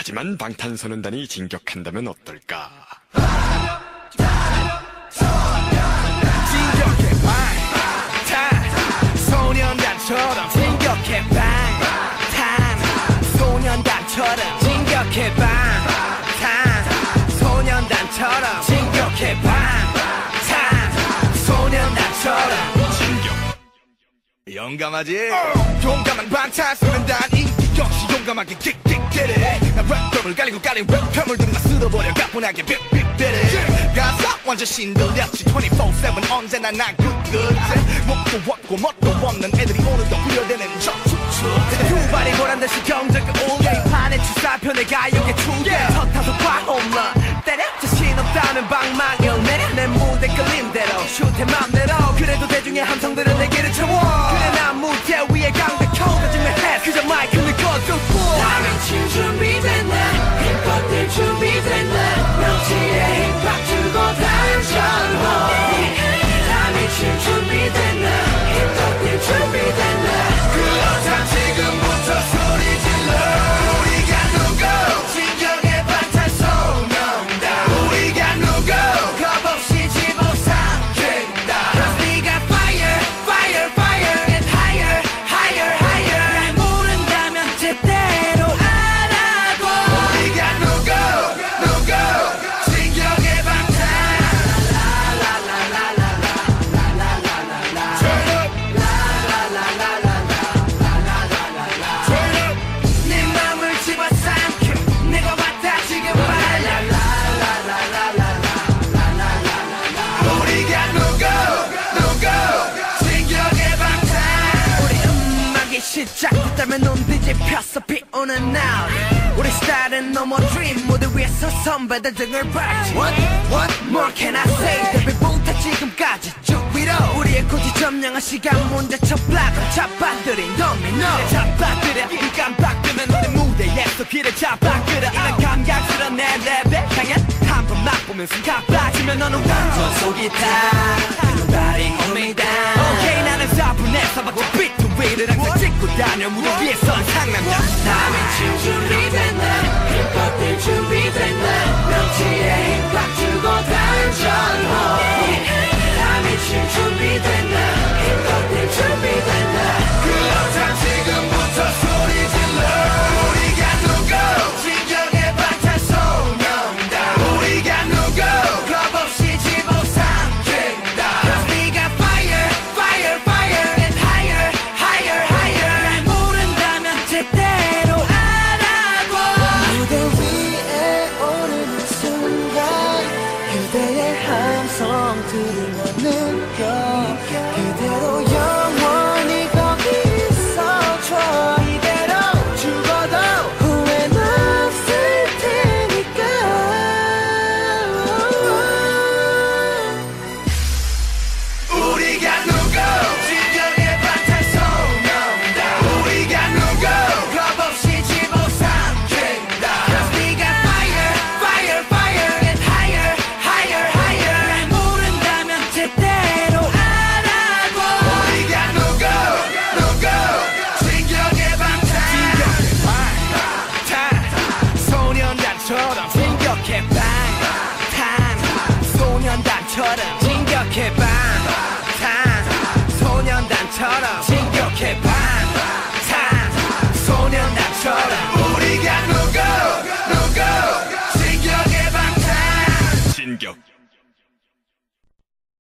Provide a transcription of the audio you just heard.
하지만 방탄소년단이 진격한다면 어떨까? 진격해 방탄 소년단처럼. 진격해 방탄 소년단처럼. 진격해 방탄 소년단처럼. 진격해 방탄 소년단처럼. 진격! 용감하지? 용감한 방탄소년단이. 역시 용감하게 킥 킥대래. 나 랩덤을 깔리고 깔린 랩텀을 등다 쓸어버려 가뿐하게 빅빅대래. 가사 완전 신들렸지. 24-7 언제나 난 굿굿 목도 없고 멋도 없는 애들이 오늘도 후려대는 저축축 두 발이 고란 듯이 경적을 올려 이 판의 추사편의 가요계 추대 첫 타석 과 홈런. 때려. 자신 없다면 방망이를 내려. 내 무대 끌림대로. 슈트 맘대로. 그래도 대중의 함성들은 내게를 채워 나는 시작됐다면 눈 뒤집혔어 비 오는 날. 우리 스타일은 no more dream. 무대 위에서 선배들 등을 박지 What? What? More can I say? 데뷔부터 지금까지 쭉 위로. 우리의 고지 점령한 시간 문제 첫 블락을 잡아들인 도미노 잡아들여. 이 깜빡뜨면 우리 무대에서 길을 잡아끌어 이런 감각스러운 내 랩에 향한 한번 맛보면서 가빠지면 너는 완전 속이 다. Nobody hold me down 오케이 나는 4분에서 박자 비트 위를 항상 찍고 다녀. 무대 위에서 상남자. 나는 칠 준비됐네 힙합 뛸 준비됐네 명치에 힙합 주고 단 함성 들으며 느껴. 그대로 처럼 진격해 방탄 소년단처럼. 진격해 방탄